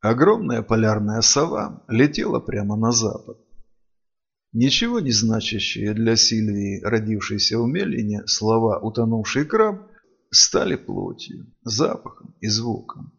Огромная полярная сова летела прямо на запад. Ничего не значащие для Сильвии, родившейся в Мелине, слова «утонувший краб» стали плотью, запахом и звуком.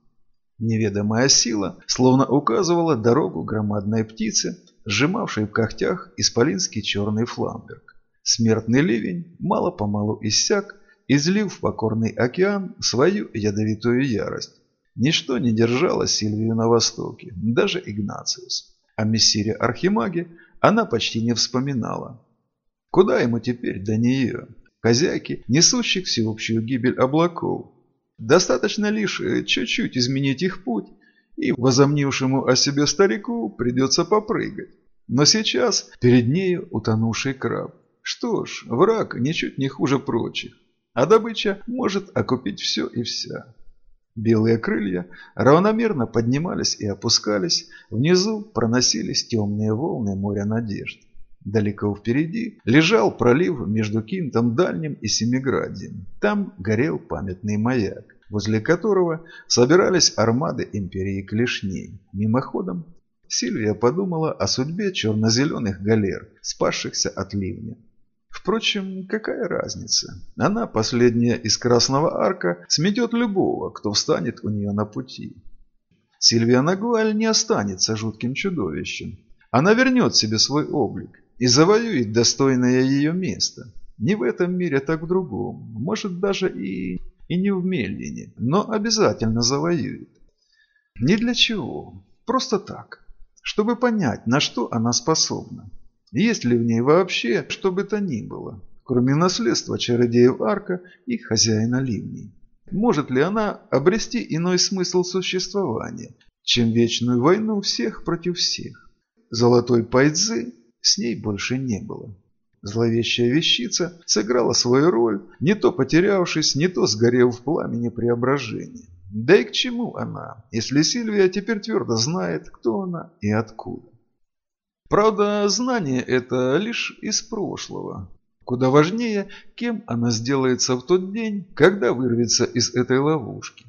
Неведомая сила словно указывала дорогу громадной птице, сжимавшей в когтях исполинский черный фламберг. Смертный ливень мало-помалу иссяк, излив в покорный океан свою ядовитую ярость. Ничто не держало Сильвию на востоке, даже Игнациус. О мессире Архимаге она почти не вспоминала. Куда ему теперь до нее, хозяйки, несущих всеобщую гибель облаков? Достаточно лишь э, чуть-чуть изменить их путь, и возомнившему о себе старику придется попрыгать. Но сейчас перед нею утонувший краб. Что ж, враг ничуть не хуже прочих, а добыча может окупить все и вся. Белые крылья равномерно поднимались и опускались, внизу проносились темные волны моря надежд. Далеко впереди лежал пролив между Кинтом Дальним и Семиградием. Там горел памятный маяк, возле которого собирались армады империи Клешней. Мимоходом Сильвия подумала о судьбе черно-зеленых галер, спасшихся от ливня. Впрочем, какая разница? Она, последняя из Красного Арка, сметет любого, кто встанет у нее на пути. Сильвия Нагуаль не останется жутким чудовищем. Она вернет себе свой облик и завоюет достойное ее место. Не в этом мире, так в другом. Может, даже и, и не в Мельине, но обязательно завоюет. Не для чего, просто так, чтобы понять, на что она способна. Есть ли в ней вообще что бы то ни было, кроме наследства чародеев Арка и хозяина ливней? Может ли она обрести иной смысл существования, чем вечную войну всех против всех? Золотой пайдзы с ней больше не было. Зловещая вещица сыграла свою роль, не то потерявшись, не то сгорев в пламени преображения. Да и к чему она, если Сильвия теперь твердо знает, кто она и откуда? Правда, знание это лишь из прошлого. Куда важнее, кем она сделается в тот день, когда вырвется из этой ловушки.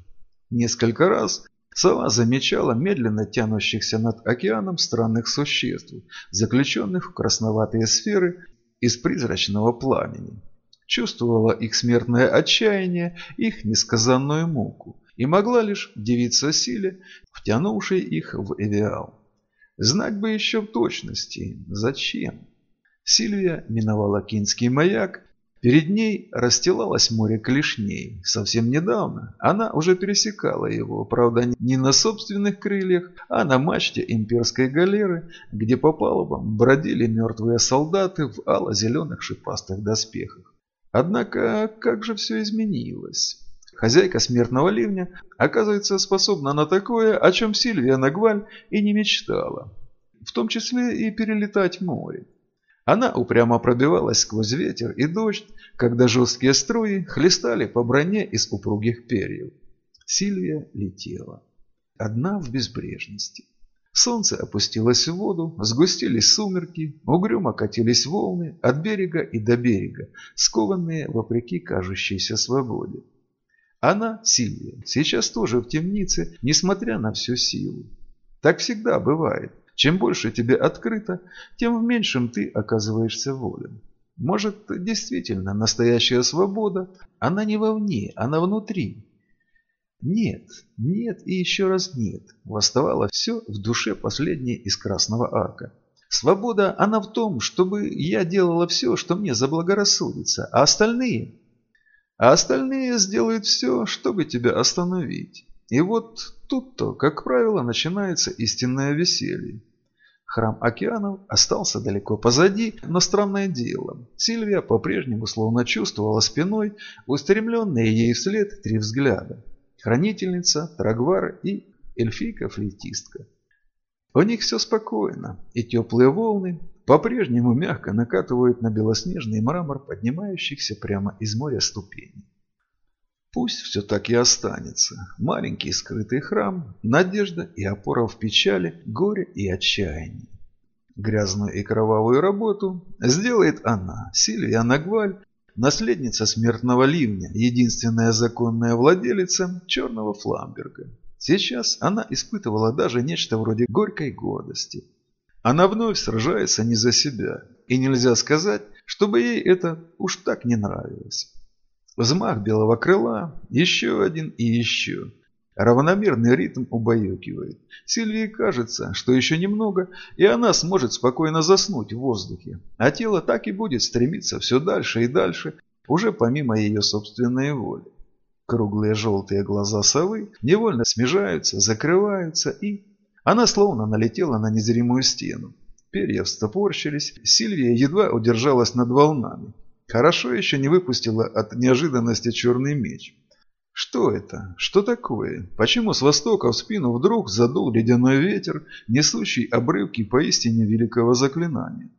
Несколько раз сова замечала медленно тянущихся над океаном странных существ, заключенных в красноватые сферы из призрачного пламени. Чувствовала их смертное отчаяние, их несказанную муку, и могла лишь дивиться силе, втянувшей их в Эвиал. Знать бы еще в точности, зачем. Сильвия миновала Кинский маяк. Перед ней расстилалось море клешней. Совсем недавно она уже пересекала его, правда не на собственных крыльях, а на мачте имперской галеры, где по палубам бродили мертвые солдаты в ало-зеленых шипастых доспехах. Однако, как же все изменилось. Хозяйка смертного ливня, оказывается, способна на такое, о чем Сильвия Нагваль и не мечтала. В том числе и перелетать море. Она упрямо пробивалась сквозь ветер и дождь, когда жесткие струи хлестали по броне из упругих перьев. Сильвия летела. Одна в безбрежности. Солнце опустилось в воду, сгустились сумерки, угрюмо катились волны от берега и до берега, скованные вопреки кажущейся свободе. Она, Сильвия, сейчас тоже в темнице, несмотря на всю силу. Так всегда бывает. Чем больше тебе открыто, тем в меньшем ты оказываешься волен. Может, действительно, настоящая свобода, она не вовне, она внутри. Нет, нет и еще раз нет. Восставало все в душе последней из Красного Арка. Свобода, она в том, чтобы я делала все, что мне заблагорассудится, а остальные а остальные сделают все, чтобы тебя остановить. И вот тут-то, как правило, начинается истинное веселье. Храм океанов остался далеко позади, но странное дело. Сильвия по-прежнему словно чувствовала спиной устремленные ей вслед три взгляда. Хранительница, Трагвар и эльфийка-флейтистка. У них все спокойно, и теплые волны, по-прежнему мягко накатывают на белоснежный мрамор поднимающихся прямо из моря ступеней. Пусть все так и останется. Маленький скрытый храм, надежда и опора в печали, горе и отчаянии. Грязную и кровавую работу сделает она, Сильвия Нагваль, наследница смертного ливня, единственная законная владелица черного фламберга. Сейчас она испытывала даже нечто вроде горькой гордости. Она вновь сражается не за себя, и нельзя сказать, чтобы ей это уж так не нравилось. Взмах белого крыла, еще один и еще. Равномерный ритм убаюкивает. Сильвии кажется, что еще немного, и она сможет спокойно заснуть в воздухе. А тело так и будет стремиться все дальше и дальше, уже помимо ее собственной воли. Круглые желтые глаза совы невольно смежаются, закрываются и... Она словно налетела на незримую стену. Перья встопорщились, Сильвия едва удержалась над волнами. Хорошо еще не выпустила от неожиданности черный меч. Что это? Что такое? Почему с востока в спину вдруг задул ледяной ветер, несущий обрывки поистине великого заклинания?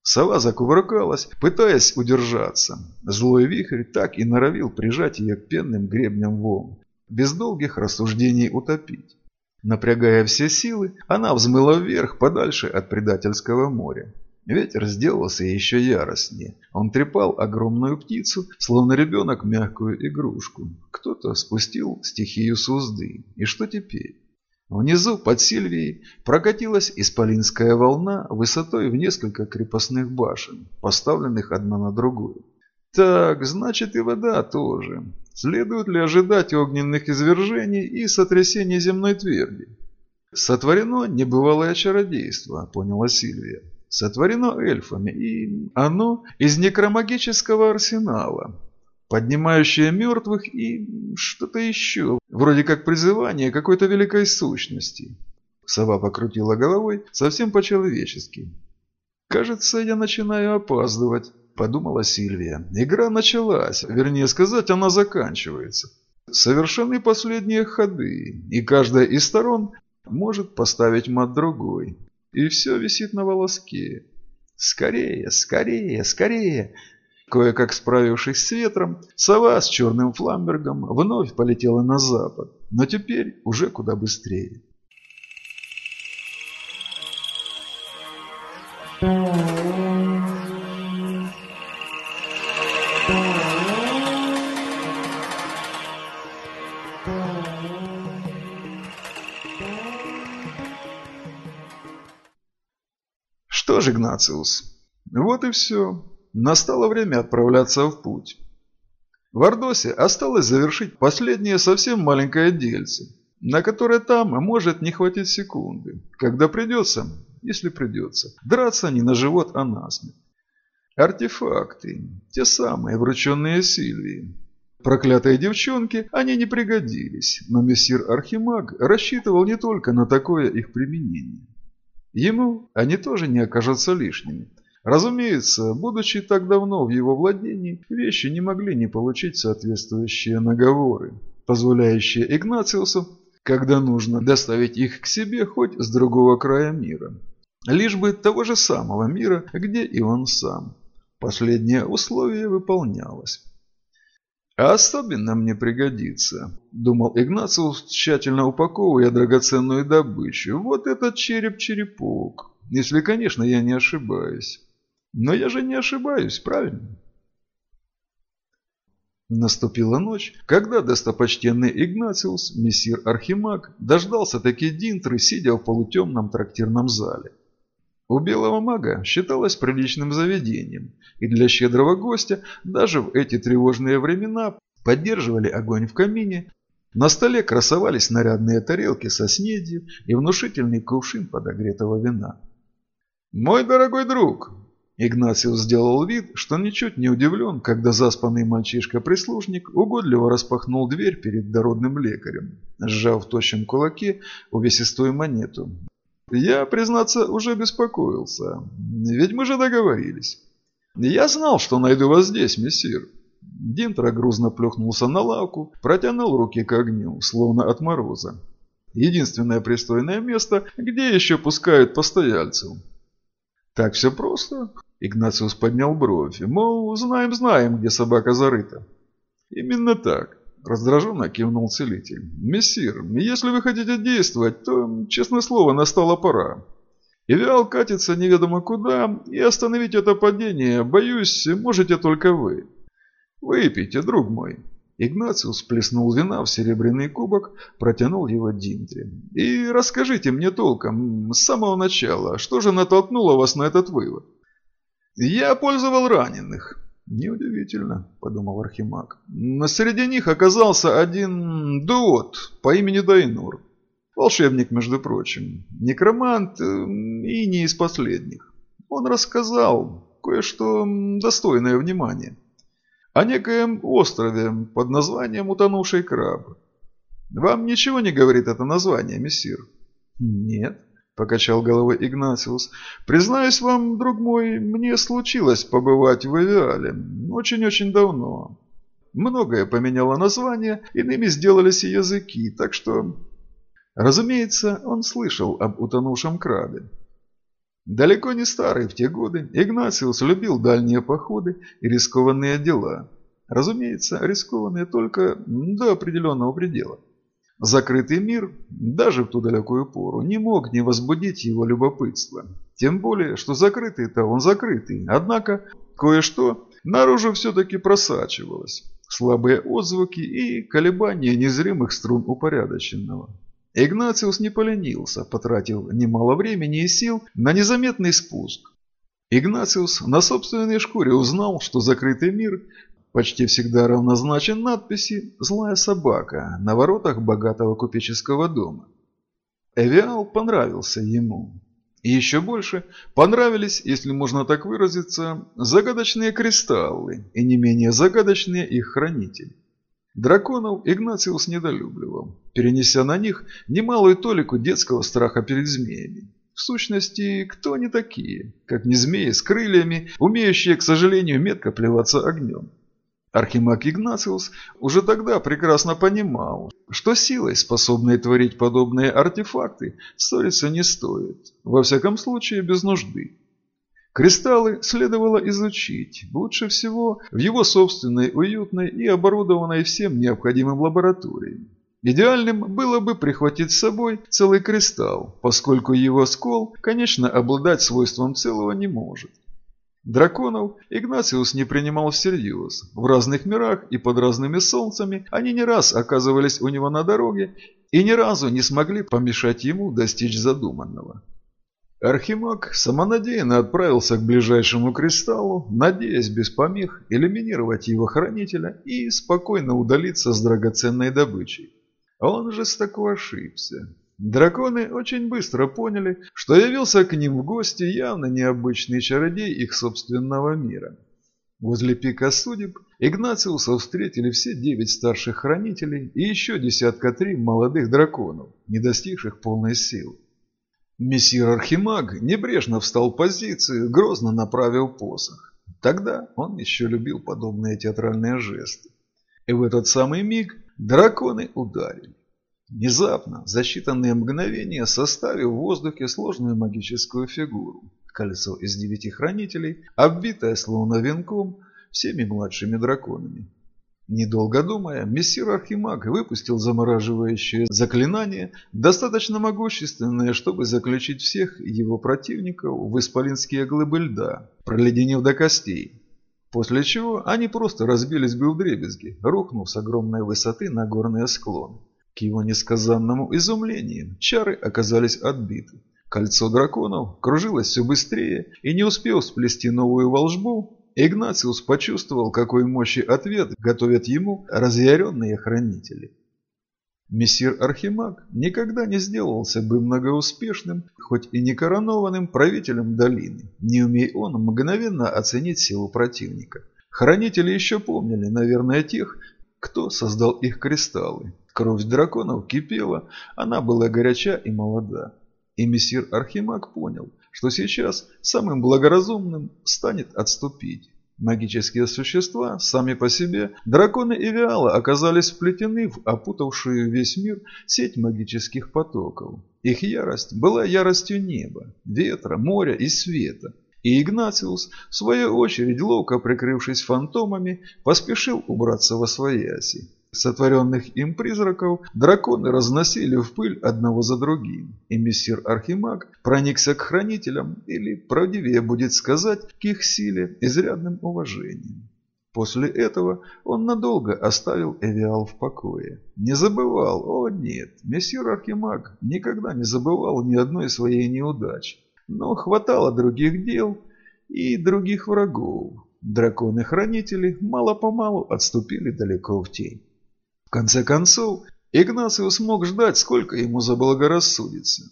Сова закувыркалась, пытаясь удержаться. Злой вихрь так и норовил прижать ее к пенным гребням волн, без долгих рассуждений утопить. Напрягая все силы, она взмыла вверх подальше от предательского моря. Ветер сделался еще яростнее. Он трепал огромную птицу, словно ребенок мягкую игрушку. Кто-то спустил стихию с узды. И что теперь? Внизу, под Сильвией, прокатилась исполинская волна высотой в несколько крепостных башен, поставленных одна на другую. Так, значит и вода тоже. Следует ли ожидать огненных извержений и сотрясений земной тверди? Сотворено небывалое чародейство, поняла Сильвия сотворено эльфами, и оно из некромагического арсенала, поднимающее мертвых и что-то еще, вроде как призывание какой-то великой сущности. Сова покрутила головой совсем по-человечески. «Кажется, я начинаю опаздывать», – подумала Сильвия. «Игра началась, вернее сказать, она заканчивается. Совершены последние ходы, и каждая из сторон может поставить мат другой и все висит на волоске. Скорее, скорее, скорее! Кое-как справившись с ветром, сова с черным фламбергом вновь полетела на запад, но теперь уже куда быстрее. Что ж, Игнациус, вот и все. Настало время отправляться в путь. В Ордосе осталось завершить последнее совсем маленькое дельце, на которое там может не хватить секунды, когда придется, если придется, драться не на живот, а на смерть. Артефакты, те самые, врученные Сильвии. Проклятые девчонки, они не пригодились, но мессир Архимаг рассчитывал не только на такое их применение. Ему они тоже не окажутся лишними. Разумеется, будучи так давно в его владении, вещи не могли не получить соответствующие наговоры, позволяющие Игнациусу, когда нужно, доставить их к себе хоть с другого края мира. Лишь бы того же самого мира, где и он сам. Последнее условие выполнялось. Особенно мне пригодится, думал Игнациус, тщательно упаковывая драгоценную добычу. Вот этот череп-черепок, если, конечно, я не ошибаюсь. Но я же не ошибаюсь, правильно? Наступила ночь, когда достопочтенный Игнациус, мессир Архимаг, дождался таки Динтры, сидя в полутемном трактирном зале. У белого мага считалось приличным заведением, и для щедрого гостя даже в эти тревожные времена поддерживали огонь в камине, на столе красовались нарядные тарелки со снедью и внушительный кувшин подогретого вина. «Мой дорогой друг!» Игнациус сделал вид, что ничуть не удивлен, когда заспанный мальчишка-прислужник угодливо распахнул дверь перед дородным лекарем, сжав в тощем кулаке увесистую монету, я, признаться, уже беспокоился. Ведь мы же договорились. Я знал, что найду вас здесь, мессир. Динтро грузно плюхнулся на лавку, протянул руки к огню, словно от мороза. Единственное пристойное место, где еще пускают постояльцев. Так все просто. Игнациус поднял бровь. Мол, знаем-знаем, где собака зарыта. Именно так. Раздраженно кивнул целитель. «Мессир, если вы хотите действовать, то, честное слово, настала пора. Ивиал катится неведомо куда, и остановить это падение, боюсь, можете только вы. Выпейте, друг мой». Игнациус плеснул вина в серебряный кубок, протянул его Димтре. «И расскажите мне толком, с самого начала, что же натолкнуло вас на этот вывод?» «Я пользовал раненых». «Неудивительно», — подумал Архимаг. «Среди них оказался один дуот по имени Дайнур. Волшебник, между прочим. Некромант и не из последних. Он рассказал кое-что достойное внимания» о некоем острове под названием «Утонувший краб». Вам ничего не говорит это название, мессир? Нет, покачал головой Игнациус. Признаюсь вам, друг мой, мне случилось побывать в Эвиале очень-очень давно. Многое поменяло название, иными сделались и языки, так что... Разумеется, он слышал об утонувшем крабе. Далеко не старый в те годы, Игнациус любил дальние походы и рискованные дела. Разумеется, рискованные только до определенного предела. Закрытый мир, даже в ту далекую пору, не мог не возбудить его любопытство. Тем более, что закрытый-то он закрытый. Однако, кое-что наружу все-таки просачивалось. Слабые отзвуки и колебания незримых струн упорядоченного. Игнациус не поленился, потратив немало времени и сил на незаметный спуск. Игнациус на собственной шкуре узнал, что закрытый мир почти всегда равнозначен надписи «Злая собака» на воротах богатого купеческого дома. Эвиал понравился ему. И еще больше понравились, если можно так выразиться, загадочные кристаллы и не менее загадочные их хранители. Драконов Игнациус недолюбливал, перенеся на них немалую толику детского страха перед змеями. В сущности, кто они такие, как не змеи с крыльями, умеющие, к сожалению, метко плеваться огнем? Архимаг Игнациус уже тогда прекрасно понимал, что силой, способной творить подобные артефакты, ссориться не стоит, во всяком случае без нужды. Кристаллы следовало изучить, лучше всего в его собственной уютной и оборудованной всем необходимым лаборатории. Идеальным было бы прихватить с собой целый кристалл, поскольку его скол, конечно, обладать свойством целого не может. Драконов Игнациус не принимал всерьез. В разных мирах и под разными солнцами они не раз оказывались у него на дороге и ни разу не смогли помешать ему достичь задуманного. Архимаг самонадеянно отправился к ближайшему кристаллу, надеясь без помех элиминировать его хранителя и спокойно удалиться с драгоценной добычей. Он жестоко ошибся. Драконы очень быстро поняли, что явился к ним в гости явно необычный чародей их собственного мира. Возле пика судеб Игнациуса встретили все девять старших хранителей и еще десятка три молодых драконов, не достигших полной силы. Мессир Архимаг небрежно встал в позицию, грозно направил посох. Тогда он еще любил подобные театральные жесты. И в этот самый миг драконы ударили. Внезапно, за считанные мгновения, составив в воздухе сложную магическую фигуру. Колесо из девяти хранителей, обвитое словно венком всеми младшими драконами. Недолго думая, мессир Архимаг выпустил замораживающее заклинание, достаточно могущественное, чтобы заключить всех его противников в исполинские глыбы льда, проледенив до костей. После чего они просто разбились бы в дребезги, рухнув с огромной высоты на горные склоны. К его несказанному изумлению чары оказались отбиты. Кольцо драконов кружилось все быстрее, и не успел сплести новую волжбу, Игнациус почувствовал, какой мощи ответ готовят ему разъяренные хранители. Мессир Архимаг никогда не сделался бы многоуспешным, хоть и не коронованным правителем долины, не умей он мгновенно оценить силу противника. Хранители еще помнили, наверное, тех, кто создал их кристаллы. Кровь драконов кипела, она была горяча и молода. И мессир Архимаг понял, что сейчас самым благоразумным станет отступить. Магические существа, сами по себе, драконы и виала оказались вплетены в опутавшую весь мир сеть магических потоков. Их ярость была яростью неба, ветра, моря и света. И Игнациус, в свою очередь, ловко прикрывшись фантомами, поспешил убраться во свояси. Сотворенных им призраков драконы разносили в пыль одного за другим, и мессир Архимаг проникся к хранителям, или, правдивее будет сказать, к их силе изрядным уважением. После этого он надолго оставил Эвиал в покое. Не забывал, о нет, месье Архимаг никогда не забывал ни одной своей неудачи. Но хватало других дел и других врагов. Драконы-хранители мало-помалу отступили далеко в тень. Конце концов, Игнациус смог ждать, сколько ему заблагорассудится.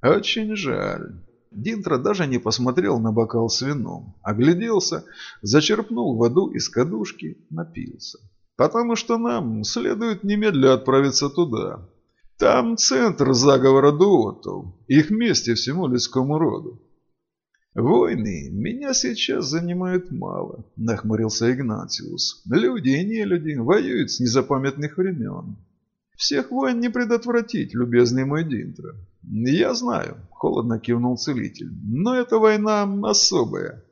Очень жаль. Динтро даже не посмотрел на бокал с вином, огляделся, зачерпнул воду из кадушки, напился. Потому что нам следует немедля отправиться туда. Там центр заговора дуотов, их вместе всему людскому роду. «Войны меня сейчас занимают мало», – нахмурился Игнатиус. «Люди и нелюди воюют с незапамятных времен. Всех войн не предотвратить, любезный мой Динтро. Я знаю, холодно кивнул целитель, но эта война особая.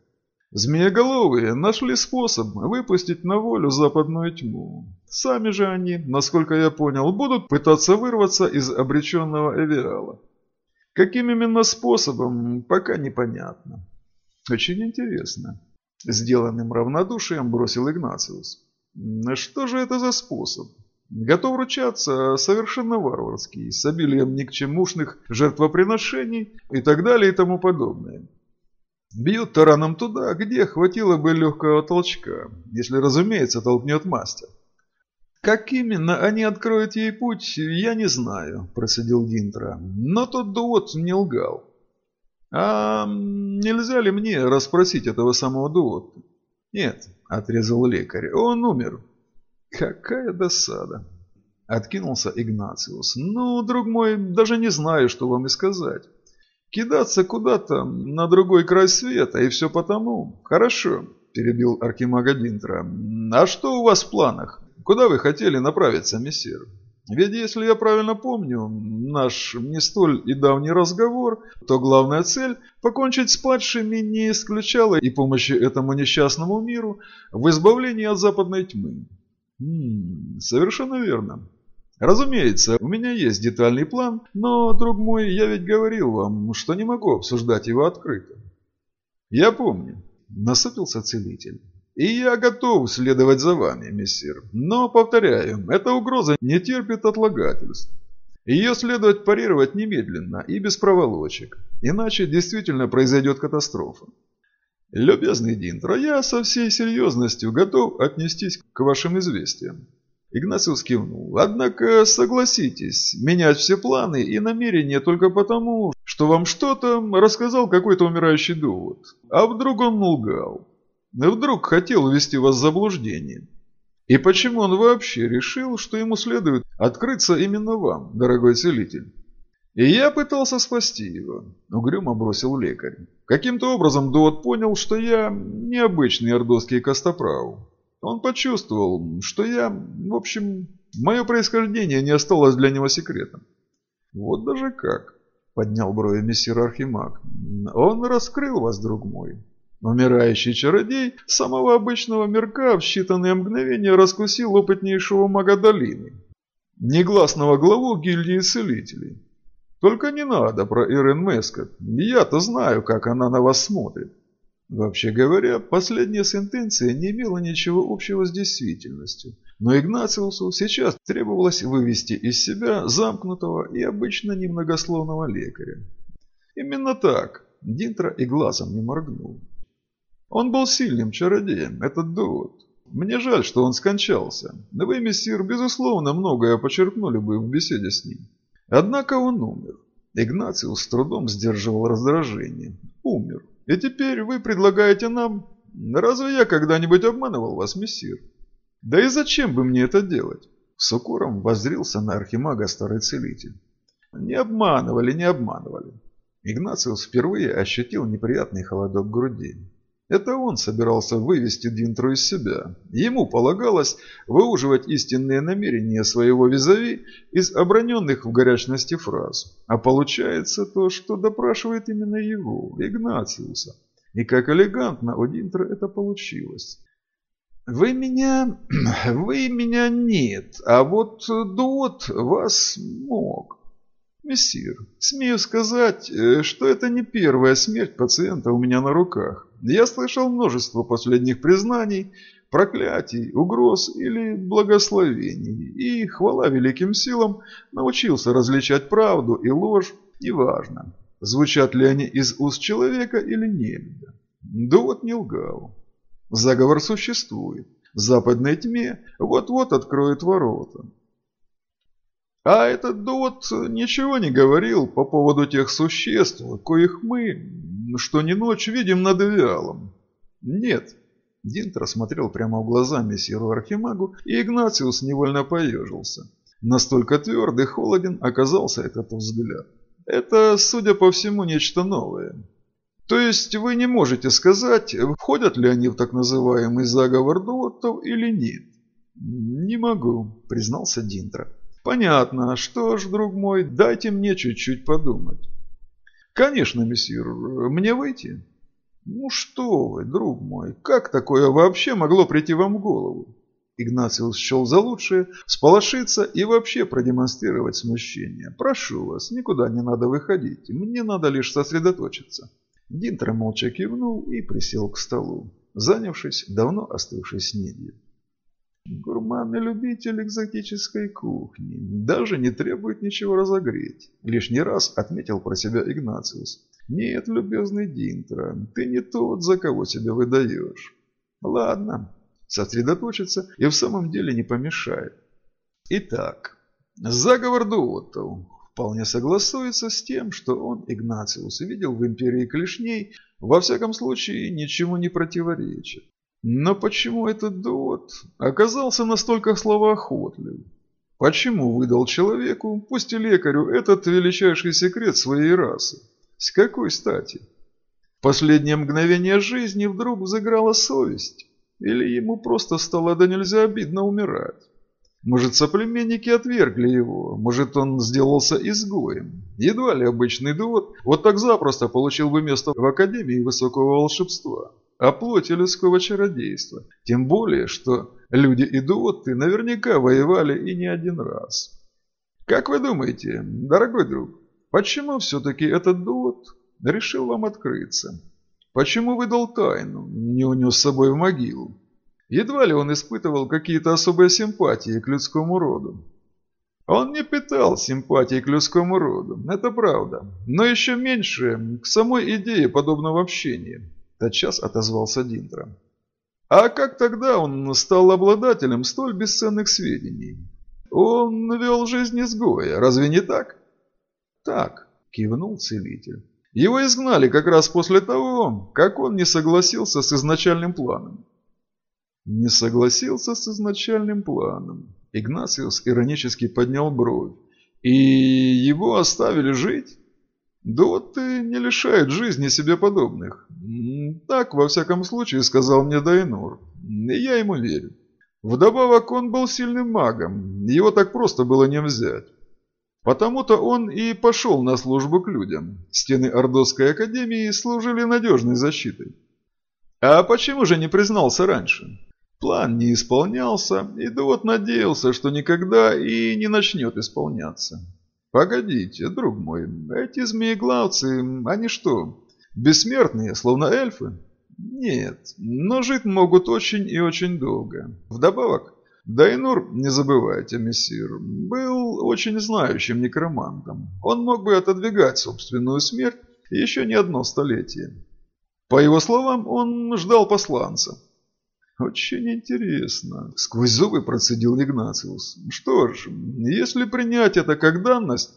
Змееголовые нашли способ выпустить на волю западную тьму. Сами же они, насколько я понял, будут пытаться вырваться из обреченного Эвиала. Каким именно способом, пока непонятно. Очень интересно. Сделанным равнодушием бросил Игнациус. Что же это за способ? Готов ручаться совершенно варварский, с обилием никчемушных жертвоприношений и так далее и тому подобное. Бьют тараном туда, где хватило бы легкого толчка, если, разумеется, толкнет мастер. «Как именно они откроют ей путь, я не знаю», – процедил Динтра. «Но тот дуот не лгал». «А нельзя ли мне расспросить этого самого дуота?» «Нет», – отрезал лекарь, – «он умер». Какая досада. Откинулся Игнациус. Ну, друг мой, даже не знаю, что вам и сказать. Кидаться куда-то на другой край света, и все потому. Хорошо, перебил Аркимага Динтра. А что у вас в планах? Куда вы хотели направиться, мессир? Ведь если я правильно помню наш не столь и давний разговор, то главная цель – покончить с падшими не исключала и помощи этому несчастному миру в избавлении от западной тьмы. Хм, совершенно верно. Разумеется, у меня есть детальный план, но, друг мой, я ведь говорил вам, что не могу обсуждать его открыто. Я помню, насупился целитель. И я готов следовать за вами, мессир. Но, повторяю, эта угроза не терпит отлагательств. Ее следует парировать немедленно и без проволочек, иначе действительно произойдет катастрофа. «Любезный Динтро, я со всей серьезностью готов отнестись к вашим известиям». Игнациус кивнул. «Однако, согласитесь, менять все планы и намерения только потому, что вам что-то рассказал какой-то умирающий довод. А вдруг он лгал? Вдруг хотел ввести вас в заблуждение? И почему он вообще решил, что ему следует открыться именно вам, дорогой целитель?» И я пытался спасти его, угрюмо бросил лекарь. Каким-то образом Дуот понял, что я необычный ордовский костоправ. Он почувствовал, что я, в общем, мое происхождение не осталось для него секретом. Вот даже как, поднял брови мессир Архимаг. Он раскрыл вас, друг мой. Умирающий чародей самого обычного мирка в считанные мгновения раскусил опытнейшего мага долины, негласного главу гильдии целителей. Только не надо про Ирен Мескот. Я-то знаю, как она на вас смотрит. Вообще говоря, последняя сентенция не имела ничего общего с действительностью. Но Игнациусу сейчас требовалось вывести из себя замкнутого и обычно немногословного лекаря. Именно так. Динтра и глазом не моргнул. Он был сильным чародеем, этот довод. Мне жаль, что он скончался. Вы, мессир, безусловно, многое почерпнули бы в беседе с ним. Однако он умер. Игнациус с трудом сдерживал раздражение. Умер. И теперь вы предлагаете нам... Разве я когда-нибудь обманывал вас, мессир? Да и зачем бы мне это делать? С укором воззрился на архимага старый целитель. Не обманывали, не обманывали. Игнациус впервые ощутил неприятный холодок груди. Это он собирался вывести Динтру из себя. Ему полагалось выуживать истинные намерения своего визави из оброненных в горячности фраз. А получается то, что допрашивает именно его, Игнациуса. И как элегантно у Динтра это получилось. «Вы меня... вы меня нет, а вот Дуот вас мог». «Мессир, смею сказать, э, что это не первая смерть пациента у меня на руках. Я слышал множество последних признаний, проклятий, угроз или благословений, и, хвала великим силам, научился различать правду и ложь, неважно, звучат ли они из уст человека или нет. Довод не лгал. Заговор существует. Западной тьме вот-вот откроет ворота. А этот довод ничего не говорил по поводу тех существ, коих мы, что ни ночь, видим над Эвиалом. Нет. Динтер смотрел прямо в глаза мессиру Архимагу, и Игнациус невольно поежился. Настолько тверд и холоден оказался этот взгляд. Это, судя по всему, нечто новое. То есть вы не можете сказать, входят ли они в так называемый заговор Дуоттов или нет? Не могу, признался Динтра. Понятно. Что ж, друг мой, дайте мне чуть-чуть подумать. Конечно, мессир. Мне выйти? Ну что вы, друг мой, как такое вообще могло прийти вам в голову? Игнациус счел за лучшее сполошиться и вообще продемонстрировать смущение. «Прошу вас, никуда не надо выходить, мне надо лишь сосредоточиться». Динтер молча кивнул и присел к столу, занявшись давно остывшей снедью. Гурман и любитель экзотической кухни даже не требует ничего разогреть. Лишний раз отметил про себя Игнациус. Нет, любезный Динтра, ты не тот, за кого себя выдаешь. Ладно, сосредоточиться и в самом деле не помешает. Итак, заговор Дуотов вполне согласуется с тем, что он, Игнациус, видел в империи клешней, во всяком случае ничему не противоречит. Но почему этот Дуот оказался настолько словоохотлив? Почему выдал человеку, пусть и лекарю, этот величайший секрет своей расы? С какой стати? В последнее мгновение жизни вдруг взыграла совесть? Или ему просто стало да нельзя обидно умирать? Может, соплеменники отвергли его, может, он сделался изгоем. Едва ли обычный довод вот так запросто получил бы место в Академии Высокого Волшебства, а плоти людского чародейства. Тем более, что люди и дуоты наверняка воевали и не один раз. Как вы думаете, дорогой друг, почему все-таки этот дуот решил вам открыться? Почему выдал тайну, не унес с собой в могилу? Едва ли он испытывал какие-то особые симпатии к людскому роду. Он не питал симпатии к людскому роду, это правда, но еще меньше к самой идее подобного общения, тотчас отозвался Динтра. А как тогда он стал обладателем столь бесценных сведений? Он вел жизнь изгоя, разве не так? Так, кивнул целитель. Его изгнали как раз после того, как он не согласился с изначальным планом. Не согласился с изначальным планом. Игнациус иронически поднял бровь. И его оставили жить? Доты не лишают жизни себе подобных. Так, во всяком случае, сказал мне Дайнур. И я ему верю. Вдобавок, он был сильным магом. Его так просто было не взять. Потому-то он и пошел на службу к людям. Стены Ордосской академии служили надежной защитой. А почему же не признался раньше? План не исполнялся, и Дуот надеялся, что никогда и не начнет исполняться. Погодите, друг мой, эти змееглавцы, они что, бессмертные, словно эльфы? Нет, но жить могут очень и очень долго. Вдобавок, Дайнур, не забывайте, мессир, был очень знающим некромантом. Он мог бы отодвигать собственную смерть еще не одно столетие. По его словам, он ждал посланца. «Очень интересно», — сквозь зубы процедил Игнациус. «Что ж, если принять это как данность,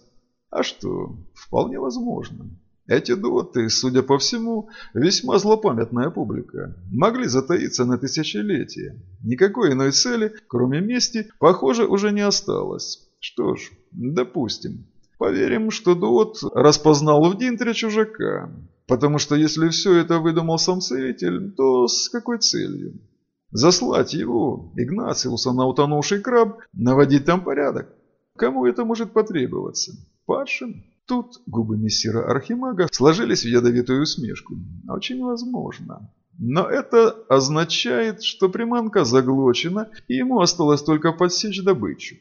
а что, вполне возможно. Эти доты, судя по всему, весьма злопамятная публика. Могли затаиться на тысячелетия. Никакой иной цели, кроме мести, похоже, уже не осталось. Что ж, допустим. Поверим, что Дуот распознал в Динтре чужака. Потому что если все это выдумал сам целитель, то с какой целью? Заслать его, Игнациуса, на утонувший краб, наводить там порядок. Кому это может потребоваться? Падшим? Тут губы мессира Архимага сложились в ядовитую усмешку. Очень возможно. Но это означает, что приманка заглочена, и ему осталось только подсечь добычу.